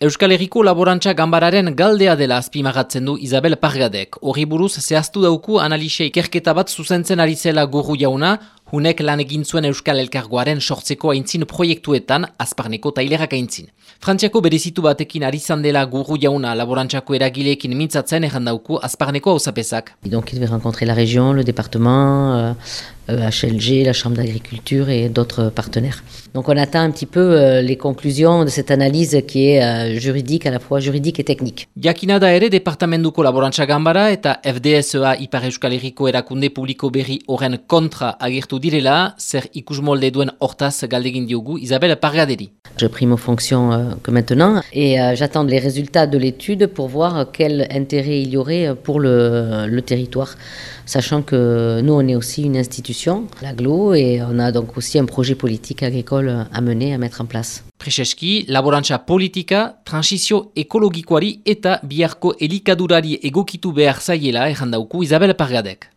Euskal Herriko laborantza gambararen galdea dela azpimagatzen du Isabel Pargadek. Horri buruz zehaztu dauku analise ikerketa bat zuzentzen ari zela gurru jauna, hunek lan egin zuen Euskal Elkargoaren sortzeko aintzin proiektuetan azparneko tailerak aintzin. Frantziako berezitu batekin ari dela gurru jauna laborantzako eragileekin mintzatzen erran dauku azparneko hausapezak. Donc il devait rencontrer la région, le département, euh, HLG, la Chambre d'agriculture et d'autres partenaires. Donc on attend un petit peu euh, les conclusions de cette analyse qui est euh, juridique, à la fois juridique et technique. Jakina da ere departamentuko laborantza gambara eta FDSA Ipar Euskal Herriko erakunde publiko berri horren kontra agertu direla, zer ikusmolde duen hortaz galdegin diogu Isabel Pargaderi. Je prime aux fonctions euh, que maintenant et euh, j'attends les résultats de l'étude pour voir quel intérêt il y aurait pour le, le territoire, sachant que nous on est aussi une institution, l'aglo, et on a donc aussi un projet politique agricole à mener, à mettre en place. Prezeski, laborantza politika, transizio ekologikoari eta biharko elikadurari egokitu behar zaiela errandauku Isabel Pargadek.